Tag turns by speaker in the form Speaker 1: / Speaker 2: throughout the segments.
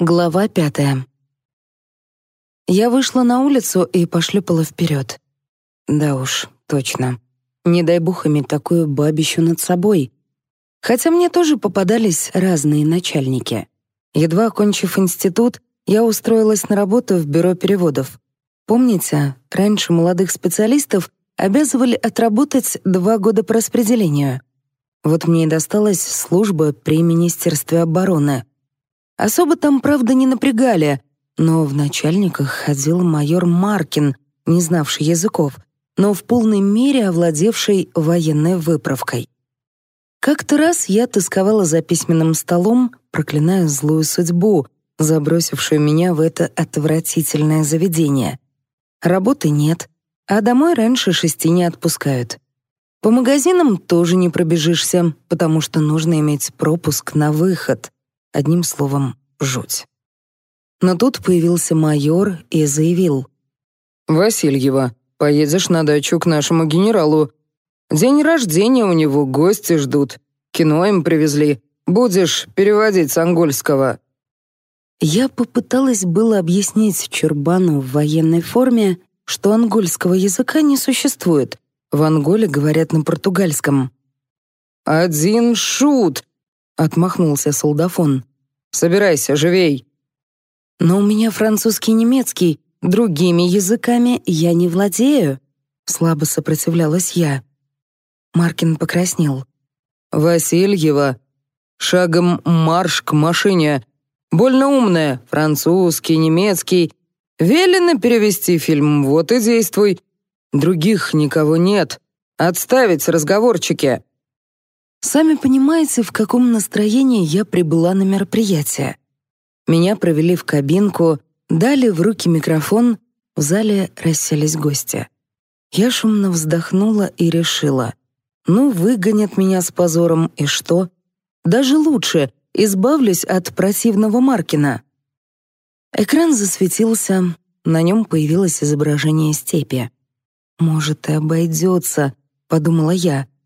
Speaker 1: Глава пятая. Я вышла на улицу и пошлепала вперед. Да уж, точно. Не дай бог иметь такую бабищу над собой. Хотя мне тоже попадались разные начальники. Едва окончив институт, я устроилась на работу в бюро переводов. Помните, раньше молодых специалистов обязывали отработать два года по распределению. Вот мне и досталась служба при Министерстве обороны — Особо там, правда, не напрягали, но в начальниках ходил майор Маркин, не знавший языков, но в полной мере овладевший военной выправкой. Как-то раз я тосковала за письменным столом, проклиная злую судьбу, забросившую меня в это отвратительное заведение. Работы нет, а домой раньше шести не отпускают. По магазинам тоже не пробежишься, потому что нужно иметь пропуск на выход. Одним словом, жуть. Но тут появился майор и заявил.
Speaker 2: «Васильева, поедешь на дачу к нашему генералу. День рождения у него, гости ждут. Кино им привезли. Будешь переводить с ангольского».
Speaker 1: Я попыталась было объяснить Чербану в военной форме, что ангольского языка не существует. В Анголе говорят на португальском.
Speaker 2: «Один шут!» — отмахнулся солдафон. Собирайся, живей!»
Speaker 1: «Но у меня французский и немецкий, другими языками я не владею», — слабо сопротивлялась я. Маркин покраснел.
Speaker 2: «Васильева, шагом марш к машине. Больно умная, французский, немецкий. Велено перевести фильм, вот и действуй. Других никого нет. Отставить разговорчики».
Speaker 1: Сами понимаете, в каком настроении я прибыла на мероприятие. Меня провели в кабинку, дали в руки микрофон, в зале расселись гости. Я шумно вздохнула и решила. Ну, выгонят меня с позором, и что? Даже лучше, избавлюсь от противного Маркина. Экран засветился, на нем появилось изображение степи. «Может, и обойдется», — подумала я, —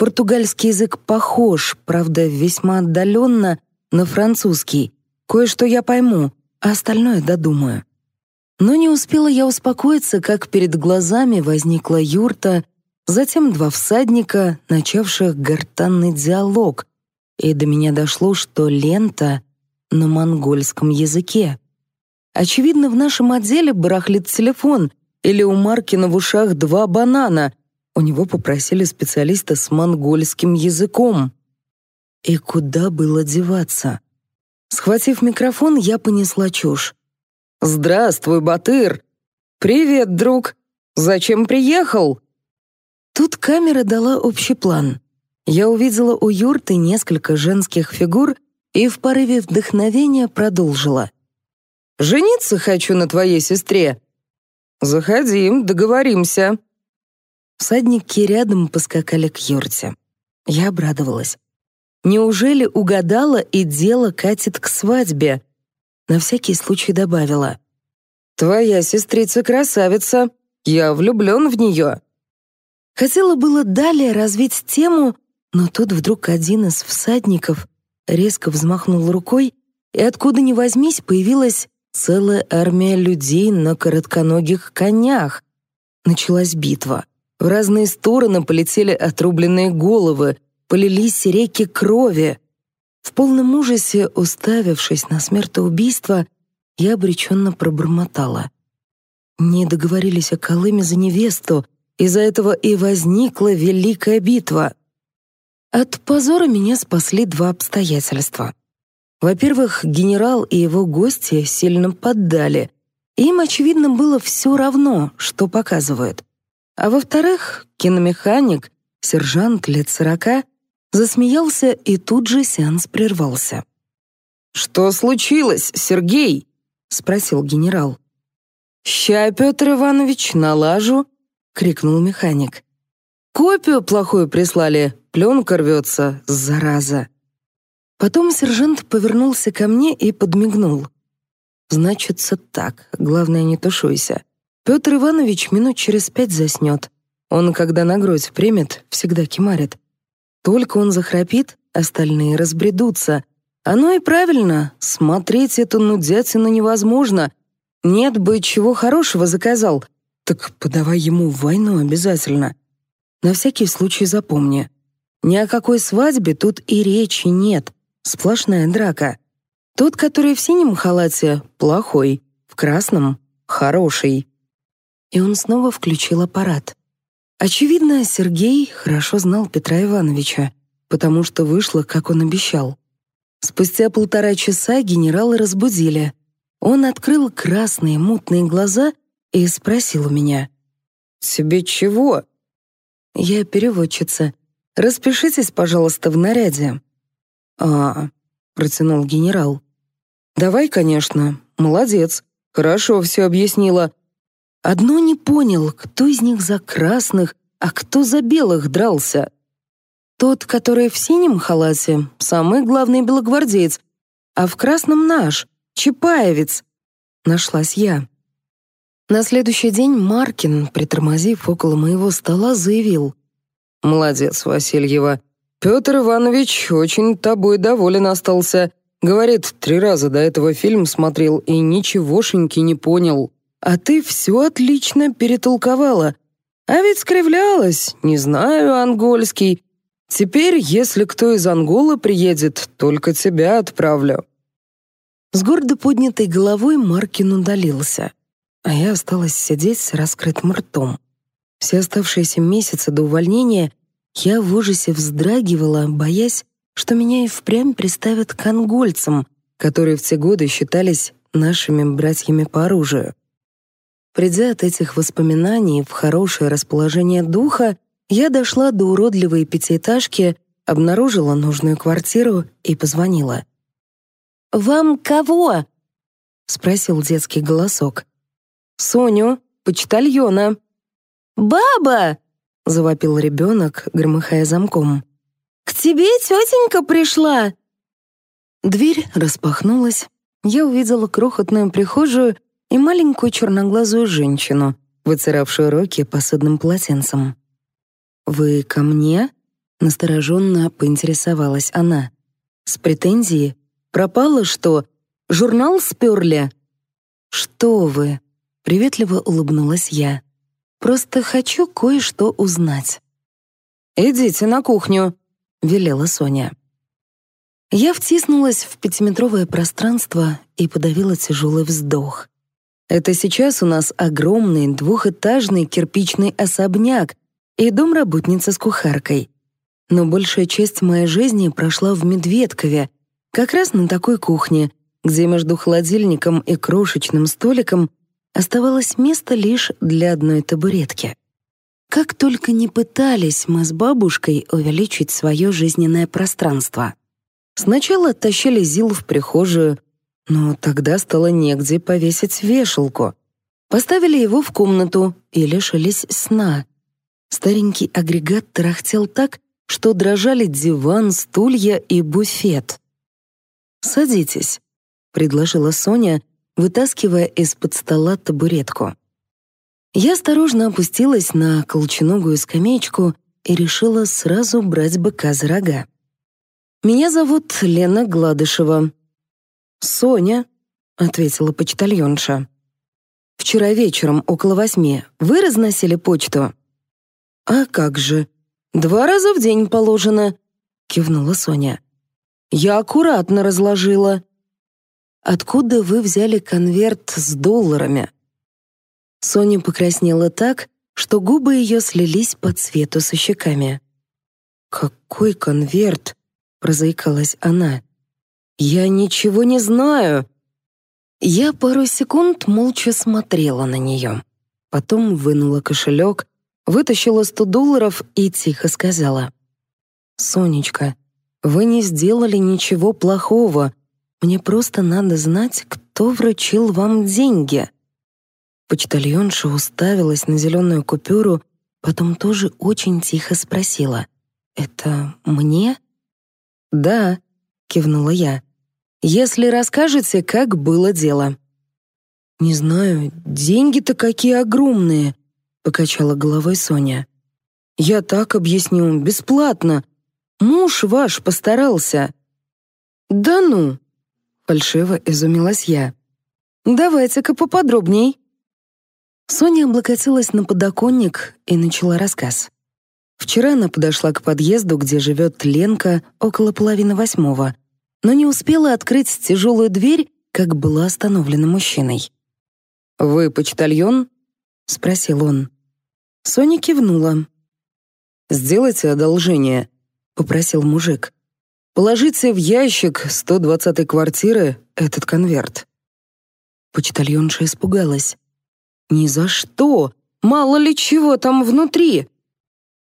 Speaker 1: Португальский язык похож, правда, весьма отдаленно на французский. Кое-что я пойму, а остальное додумаю. Но не успела я успокоиться, как перед глазами возникла юрта, затем два всадника, начавших гортанный диалог, и до меня дошло, что лента на монгольском языке. Очевидно, в нашем отделе барахлит телефон, или у Маркина в ушах два банана, у него попросили специалиста с монгольским языком. И куда было деваться? Схватив микрофон, я понесла чушь.
Speaker 2: «Здравствуй, Батыр!» «Привет, друг! Зачем приехал?»
Speaker 1: Тут камера дала общий план. Я увидела у юрты несколько женских фигур и в порыве вдохновения продолжила.
Speaker 2: «Жениться хочу на твоей сестре!» «Заходим, договоримся!»
Speaker 1: Всадники рядом поскакали к юрте. Я обрадовалась. Неужели угадала и дело катит к свадьбе? На всякий случай добавила.
Speaker 2: «Твоя сестрица-красавица. Я влюблен в нее».
Speaker 1: Хотела было далее развить тему, но тут вдруг один из всадников резко взмахнул рукой, и откуда ни возьмись появилась целая армия людей на коротконогих конях. Началась битва. В разные стороны полетели отрубленные головы, полились реки крови. В полном ужасе, уставившись на смертоубийство, я обреченно пробормотала. Не договорились о Колыме за невесту, из-за этого и возникла великая битва. От позора меня спасли два обстоятельства. Во-первых, генерал и его гости сильно поддали. Им, очевидно, было все равно, что показывают. А во-вторых, киномеханик, сержант лет сорока, засмеялся, и тут же сеанс прервался.
Speaker 2: «Что случилось, Сергей?» — спросил генерал.
Speaker 1: «Ща, Петр Иванович, налажу!» — крикнул механик. «Копию плохую прислали, пленка рвется, зараза!» Потом сержант повернулся ко мне и подмигнул. «Значится так, главное, не тушуйся. Петр Иванович минут через пять заснет. Он, когда на грудь примет, всегда кимарит. Только он захрапит, остальные разбредутся. Оно и правильно, смотреть эту нудятину невозможно. Нет бы чего хорошего заказал, так подавай ему войну обязательно. На всякий случай запомни. Ни о какой свадьбе тут и речи нет, сплошная драка. Тот, который в синем халате, плохой, в красном — хороший и он снова включил аппарат. Очевидно, Сергей хорошо знал Петра Ивановича, потому что вышло, как он обещал. Спустя полтора часа генералы разбудили. Он открыл красные мутные глаза и спросил у меня. "Себе чего?» «Я переводчица. Распишитесь, пожалуйста, в наряде». -а — протянул генерал. «Давай, конечно. Молодец. Хорошо все объяснила. Одно не понял, кто из них за красных, а кто за белых дрался. Тот, который в синем халате, самый главный белогвардеец, а в красном наш, Чапаевец. Нашлась я. На следующий день Маркин, притормозив около моего стола, заявил. «Молодец, Васильева. Петр Иванович очень тобой доволен остался. Говорит, три раза до этого фильм смотрел и ничегошеньки не понял» а ты все отлично перетолковала. А ведь скривлялась, не знаю, ангольский. Теперь, если кто из Анголы приедет, только тебя отправлю». С гордо поднятой головой Маркин удалился, а я осталась сидеть с раскрытым ртом. Все оставшиеся месяцы до увольнения я в ужасе вздрагивала, боясь, что меня и впрямь приставят к ангольцам, которые в те годы считались нашими братьями по оружию. Придя от этих воспоминаний в хорошее расположение духа, я дошла до уродливой пятиэтажки, обнаружила нужную квартиру и позвонила. «Вам кого?» — спросил детский голосок. «Соню, почтальона». «Баба!» — завопил ребенок, громыхая замком. «К тебе тетенька пришла!» Дверь распахнулась. Я увидела крохотную прихожую и маленькую черноглазую женщину, вытиравшую руки посудным полотенцем. «Вы ко мне?» — настороженно поинтересовалась она. «С претензией? Пропало что? Журнал сперли?» «Что вы?» — приветливо улыбнулась я. «Просто хочу кое-что узнать». «Идите на кухню», — велела Соня. Я втиснулась в пятиметровое пространство и подавила тяжелый вздох. Это сейчас у нас огромный двухэтажный кирпичный особняк и дом работницы с кухаркой. Но большая часть моей жизни прошла в Медведкове, как раз на такой кухне, где между холодильником и крошечным столиком оставалось место лишь для одной табуретки. Как только не пытались мы с бабушкой увеличить свое жизненное пространство. Сначала тащили Зил в прихожую, но тогда стало негде повесить вешалку. Поставили его в комнату и лишились сна. Старенький агрегат тарахтел так, что дрожали диван, стулья и буфет. «Садитесь», — предложила Соня, вытаскивая из-под стола табуретку. Я осторожно опустилась на колченогую скамеечку и решила сразу брать быка за рога. «Меня зовут Лена Гладышева. «Соня», — ответила почтальонша. «Вчера вечером около восьми вы разносили почту?» «А как же? Два раза в день положено», — кивнула Соня. «Я аккуратно разложила». «Откуда вы взяли конверт с долларами?» Соня покраснела так, что губы ее слились по цвету со щеками. «Какой конверт?» — прозаикалась она. «Я ничего не знаю». Я пару секунд молча смотрела на нее. Потом вынула кошелек, вытащила сто долларов и тихо сказала. «Сонечка, вы не сделали ничего плохого. Мне просто надо знать, кто вручил вам деньги». Почтальонша уставилась на зеленую купюру, потом тоже очень тихо спросила. «Это мне?» «Да», — кивнула я если расскажете, как было дело». «Не знаю, деньги-то какие огромные», — покачала головой Соня. «Я так объясню, бесплатно. Муж ваш постарался». «Да ну!» — фальшиво изумилась я. «Давайте-ка поподробней». Соня облокотилась на подоконник и начала рассказ. Вчера она подошла к подъезду, где живет Ленка, около половины восьмого, но не успела открыть тяжелую дверь, как была остановлена мужчиной.
Speaker 2: «Вы почтальон?» — спросил он.
Speaker 1: Соня кивнула.
Speaker 2: «Сделайте одолжение», — попросил мужик. «Положите в ящик 120-й квартиры этот конверт».
Speaker 1: Почтальонша испугалась. «Ни за что! Мало ли чего там внутри!»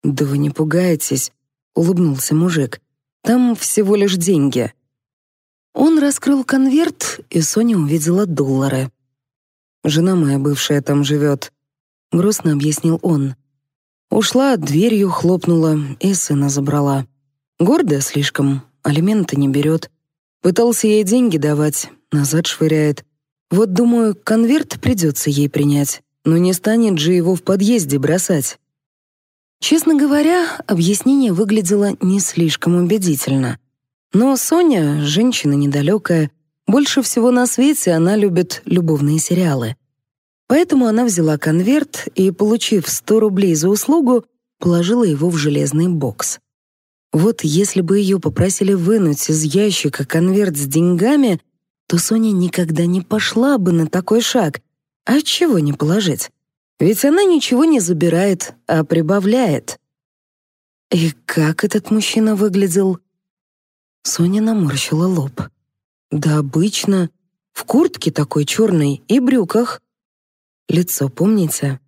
Speaker 1: «Да вы не пугайтесь», — улыбнулся мужик. «Там всего лишь деньги». Он раскрыл конверт, и Соня увидела доллары. «Жена моя бывшая там живет», — грустно объяснил он. Ушла, дверью хлопнула и сына забрала. Гордая слишком, алименты не берет. Пытался ей деньги давать, назад швыряет. Вот, думаю, конверт придется ей принять, но не станет же его в подъезде бросать. Честно говоря, объяснение выглядело не слишком убедительно — но Соня, женщина недалекая, больше всего на свете она любит любовные сериалы. Поэтому она взяла конверт и, получив 100 рублей за услугу, положила его в железный бокс. Вот если бы ее попросили вынуть из ящика конверт с деньгами, то Соня никогда не пошла бы на такой шаг. А чего не положить? Ведь она ничего не забирает, а прибавляет. И как этот мужчина выглядел? Соня наморщила лоб. «Да обычно. В куртке такой черной и брюках». «Лицо помните?»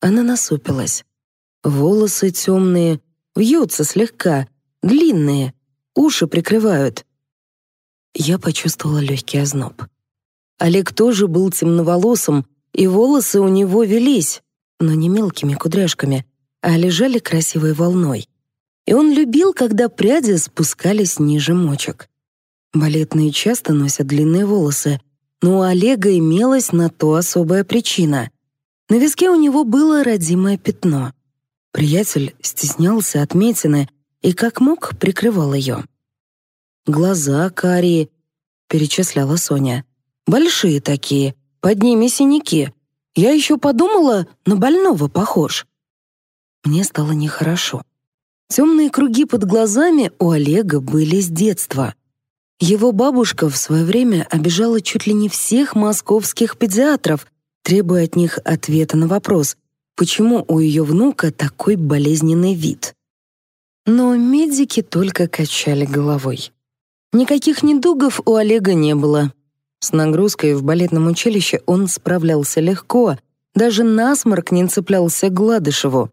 Speaker 1: Она насупилась. Волосы темные, вьются слегка, длинные, уши прикрывают. Я почувствовала легкий озноб. Олег тоже был темноволосым, и волосы у него велись, но не мелкими кудряшками, а лежали красивой волной и он любил, когда пряди спускались ниже мочек. Балетные часто носят длинные волосы, но у Олега имелась на то особая причина. На виске у него было родимое пятно. Приятель стеснялся отметины и как мог прикрывал ее. «Глаза карие», — перечисляла Соня. «Большие такие, под ними синяки. Я еще подумала, на больного похож». Мне стало нехорошо. Темные круги под глазами у Олега были с детства. Его бабушка в свое время обижала чуть ли не всех московских педиатров, требуя от них ответа на вопрос, почему у ее внука такой болезненный вид. Но медики только качали головой. Никаких недугов у Олега не было. С нагрузкой в балетном училище он справлялся легко, даже насморк не цеплялся Гладышеву.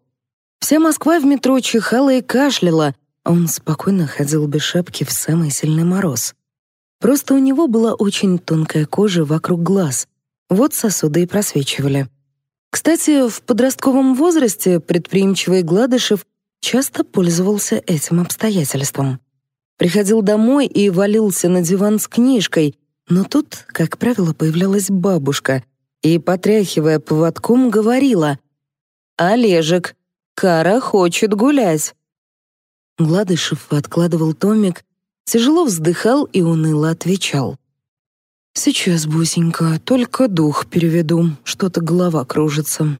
Speaker 1: Вся Москва в метро чихала и кашляла, а он спокойно ходил без шапки в самый сильный мороз. Просто у него была очень тонкая кожа вокруг глаз. Вот сосуды и просвечивали. Кстати, в подростковом возрасте предприимчивый Гладышев часто пользовался этим обстоятельством. Приходил домой и валился на диван с книжкой, но тут, как правило, появлялась бабушка и, потряхивая поводком, говорила «Олежек, Кара хочет гулять. Гладышев откладывал томик, тяжело вздыхал и уныло отвечал. «Сейчас, бусенька, только дух переведу, что-то голова кружится».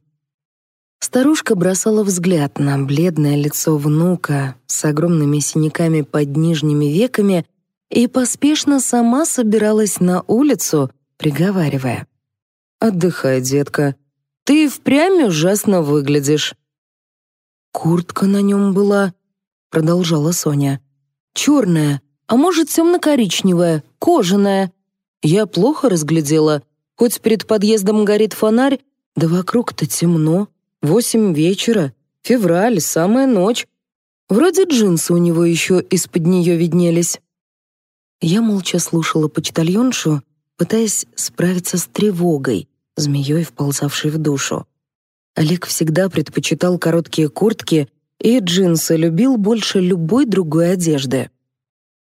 Speaker 1: Старушка бросала взгляд на бледное лицо внука с огромными синяками под нижними веками и поспешно сама собиралась на улицу, приговаривая. «Отдыхай, детка. Ты впрямь ужасно выглядишь. «Куртка на нем была», — продолжала Соня. «Черная, а может, темно-коричневая, кожаная. Я плохо разглядела. Хоть перед подъездом горит фонарь, да вокруг-то темно. Восемь вечера, февраль, самая ночь. Вроде джинсы у него еще из-под нее виднелись». Я молча слушала почтальоншу, пытаясь справиться с тревогой, змеей, вползавшей в душу. Олег всегда предпочитал короткие куртки и джинсы, любил больше любой другой одежды.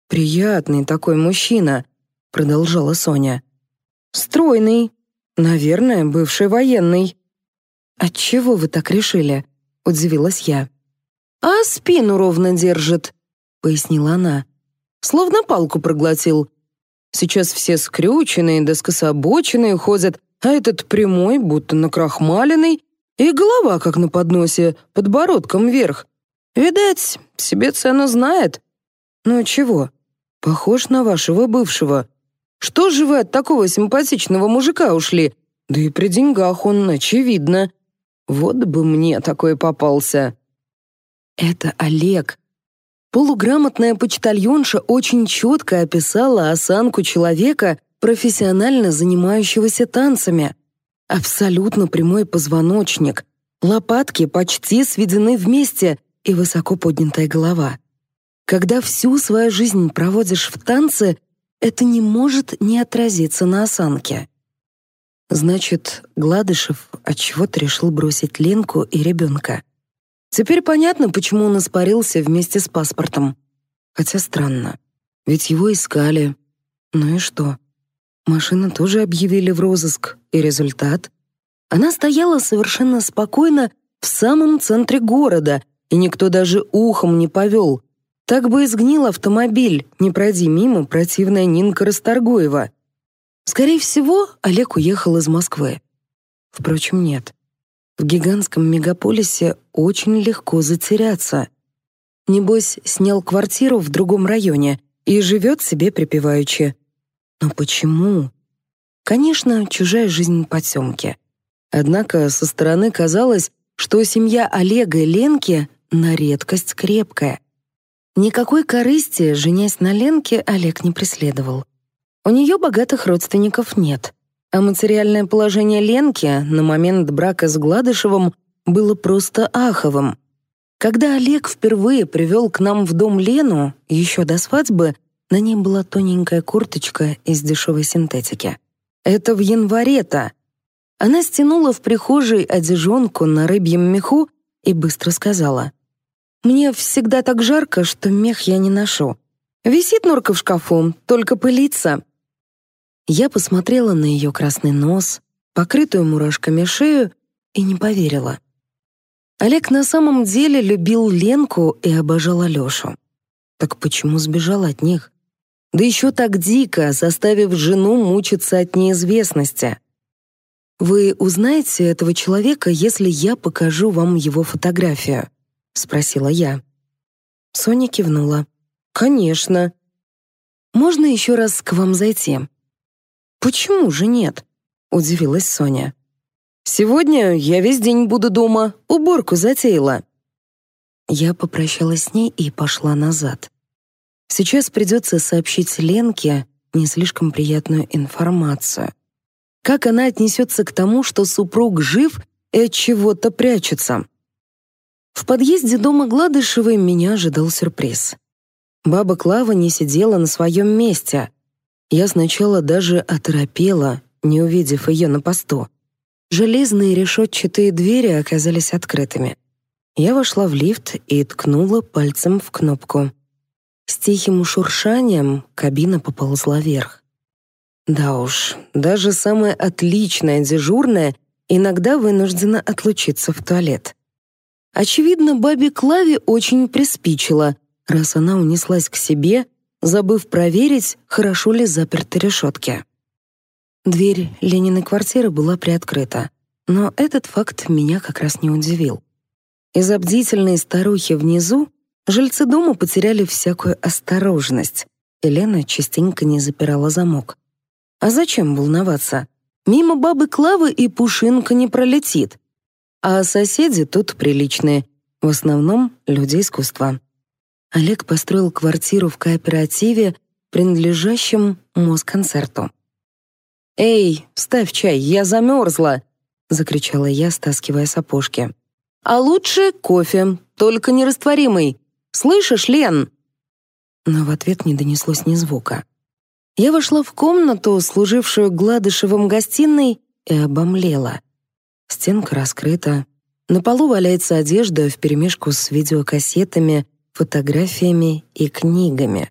Speaker 1: «Приятный такой мужчина», — продолжала Соня. «Стройный. Наверное, бывший военный». «Отчего вы так решили?» — удивилась я. «А спину ровно держит», — пояснила она.
Speaker 2: «Словно палку проглотил. Сейчас все скрюченные да скособоченные ходят, а этот прямой, будто накрахмаленный, и голова как на подносе, подбородком вверх. Видать, себе цену знает. Ну чего, похож на вашего бывшего. Что же вы от такого симпатичного мужика ушли? Да и при деньгах он, очевидно. Вот бы мне такой попался. Это Олег. Полуграмотная почтальонша очень четко описала осанку человека, профессионально занимающегося танцами. Абсолютно прямой позвоночник, лопатки почти сведены вместе и высоко поднятая голова. Когда всю свою жизнь проводишь в танце, это не может не отразиться на осанке. Значит, Гладышев отчего-то решил бросить Ленку и ребенка. Теперь понятно, почему он испарился вместе с паспортом. Хотя странно, ведь его искали. Ну и что? Машину тоже объявили в розыск, и результат? Она стояла совершенно спокойно в самом центре города, и никто даже ухом не повел. Так бы и сгнил автомобиль, не пройди мимо противная Нинка Расторгуева. Скорее всего, Олег уехал из Москвы. Впрочем, нет. В гигантском мегаполисе очень легко затеряться. Небось, снял квартиру в другом районе и живет себе припеваючи. Но почему? Конечно, чужая жизнь потемки. Однако со стороны казалось, что семья Олега и Ленки на редкость крепкая. Никакой корысти, женясь на Ленке, Олег не преследовал. У нее богатых родственников нет, а материальное положение Ленки на момент брака с Гладышевым было просто аховым. Когда Олег впервые привел к нам в дом Лену, еще до свадьбы, на ней была тоненькая курточка из дешевой синтетики. «Это в январе-то!» Она стянула в прихожей одежонку на рыбьем меху и быстро сказала. «Мне всегда так жарко, что мех я не ношу. Висит норка в шкафу, только пылится». Я посмотрела на ее красный нос, покрытую мурашками шею, и не поверила. Олег на самом деле любил Ленку и обожал Алешу. Так почему сбежал от них? Да еще так дико, заставив жену мучиться от неизвестности. «Вы узнаете этого человека, если я покажу вам его фотографию?» — спросила я. Соня кивнула. «Конечно». «Можно еще раз к вам зайти?» «Почему же нет?» — удивилась Соня. «Сегодня я весь день буду дома, уборку затеяла». Я попрощалась с ней и пошла назад. Сейчас придется сообщить Ленке не слишком приятную информацию. Как она отнесется к тому, что супруг жив и от чего-то прячется? В подъезде дома Гладышевой меня ожидал сюрприз. Баба Клава не сидела на своем месте. Я сначала даже оторопела, не увидев ее на посту. Железные решетчатые двери оказались открытыми. Я вошла в лифт и ткнула пальцем в кнопку. С тихим шуршанием кабина поползла вверх. Да уж, даже самая отличная дежурная иногда вынуждена отлучиться в туалет. Очевидно, бабе Клаве очень приспичило, раз она унеслась к себе, забыв проверить, хорошо ли заперты решетки. Дверь Лениной квартиры была приоткрыта, но этот факт меня как раз не удивил. Из-за бдительной старухи внизу Жильцы дома потеряли всякую осторожность. Елена частенько не запирала замок. А зачем волноваться? Мимо бабы Клавы и пушинка не пролетит. А соседи тут приличные, в основном люди искусства. Олег построил квартиру в кооперативе, принадлежащем Москонцерту. «Эй, ставь чай, я замерзла!» — закричала я, стаскивая сапожки. «А лучше кофе, только нерастворимый. Слышишь, Лен?» Но в ответ не донеслось ни звука. Я вошла в комнату, служившую Гладышевым гостиной, и обомлела. Стенка раскрыта. На полу валяется одежда вперемешку с видеокассетами, фотографиями и книгами.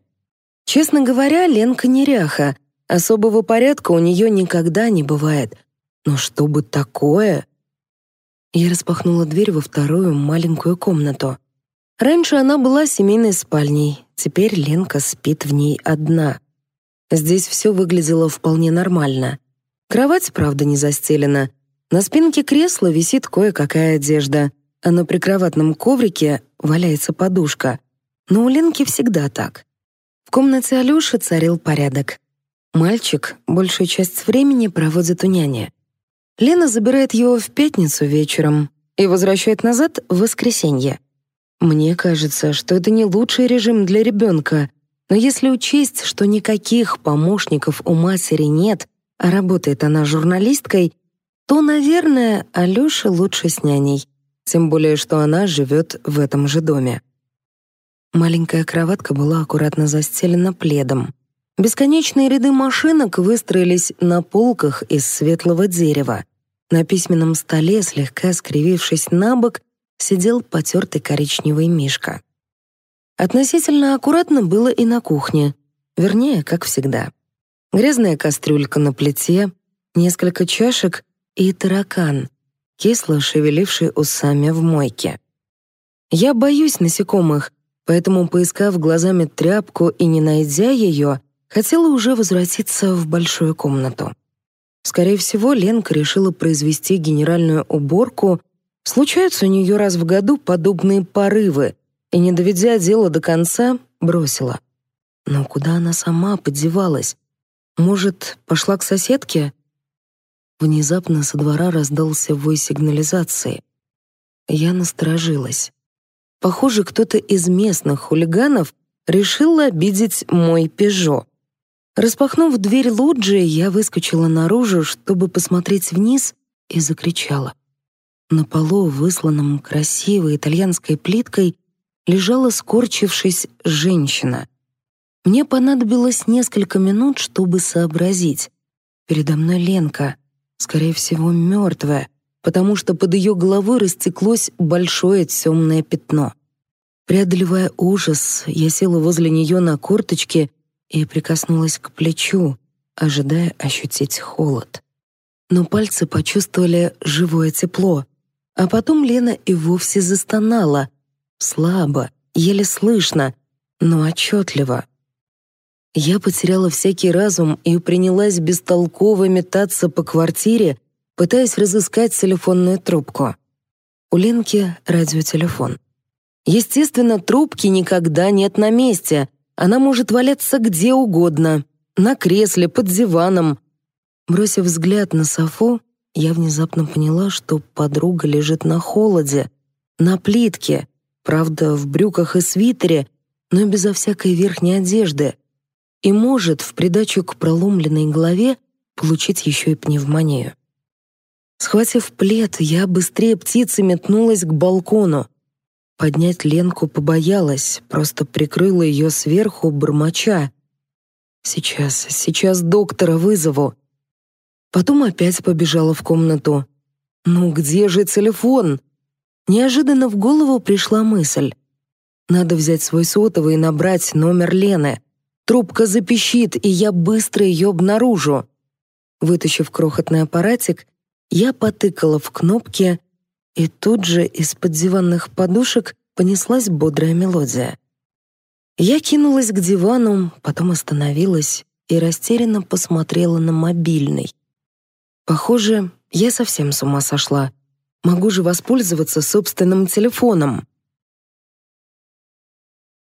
Speaker 2: Честно говоря, Ленка неряха. Особого порядка у нее никогда не бывает. Но что бы такое? Я распахнула дверь во вторую маленькую комнату. Раньше она была семейной спальней,
Speaker 1: теперь Ленка спит в ней одна. Здесь все выглядело вполне нормально. Кровать, правда, не застелена. На спинке кресла висит кое-какая одежда, а на прикроватном коврике валяется подушка. Но у Ленки всегда так. В комнате Алёши царил порядок. Мальчик большую часть времени проводит у няни. Лена забирает его в пятницу вечером и возвращает назад в воскресенье — мне кажется, что это не лучший режим для ребенка, но если учесть, что никаких помощников у Масери нет, а работает она журналисткой, то, наверное, Алёше лучше с няней. Тем более, что она живет в этом же доме. Маленькая кроватка была аккуратно застелена пледом. Бесконечные ряды машинок выстроились на полках из светлого дерева. На письменном столе, слегка скривившись на бок, сидел потертый коричневый мишка. Относительно аккуратно было и на кухне, вернее, как всегда. Грязная кастрюлька на плите, несколько чашек и таракан, кисло шевеливший усами в мойке. Я боюсь насекомых, поэтому, поискав глазами тряпку и не найдя ее, хотела уже возвратиться в большую комнату. Скорее всего, Ленка решила произвести генеральную уборку Случаются у нее раз в году подобные порывы, и, не доведя дело до конца, бросила. Но куда она сама подевалась? Может, пошла к соседке? Внезапно со двора раздался вой сигнализации. Я насторожилась. Похоже, кто-то из местных хулиганов решил обидеть мой «Пежо». Распахнув дверь лоджии, я выскочила наружу, чтобы посмотреть вниз, и закричала. На полу, высланном красивой итальянской плиткой, лежала, скорчившись, женщина. Мне понадобилось несколько минут, чтобы сообразить. Передо мной Ленка, скорее всего, мертвая, потому что под ее головой растеклось большое темное пятно. Преодолевая ужас, я села возле нее на корточке и прикоснулась к плечу, ожидая ощутить холод. Но пальцы почувствовали живое тепло, а потом Лена и вовсе застонала. Слабо, еле слышно, но отчетливо. Я потеряла всякий разум и принялась бестолково метаться по квартире, пытаясь разыскать телефонную трубку. У Ленки радиотелефон. Естественно, трубки никогда нет на месте. Она может валяться где угодно. На кресле, под диваном. Бросив взгляд на Софу, я внезапно поняла, что подруга лежит на холоде, на плитке, правда, в брюках и свитере, но безо всякой верхней одежды, и может, в придачу к проломленной голове, получить еще и пневмонию. Схватив плед, я быстрее птицы метнулась к балкону. Поднять Ленку побоялась, просто прикрыла ее сверху, бормоча. «Сейчас, сейчас доктора вызову!» Потом опять побежала в комнату. «Ну где же телефон?» Неожиданно в голову пришла мысль. «Надо взять свой сотовый и набрать номер Лены. Трубка запищит, и я быстро ее обнаружу». Вытащив крохотный аппаратик, я потыкала в кнопки, и тут же из-под диванных подушек понеслась бодрая мелодия. Я кинулась к дивану, потом остановилась и растерянно посмотрела на мобильный. Похоже, я совсем с ума сошла. Могу же воспользоваться собственным телефоном.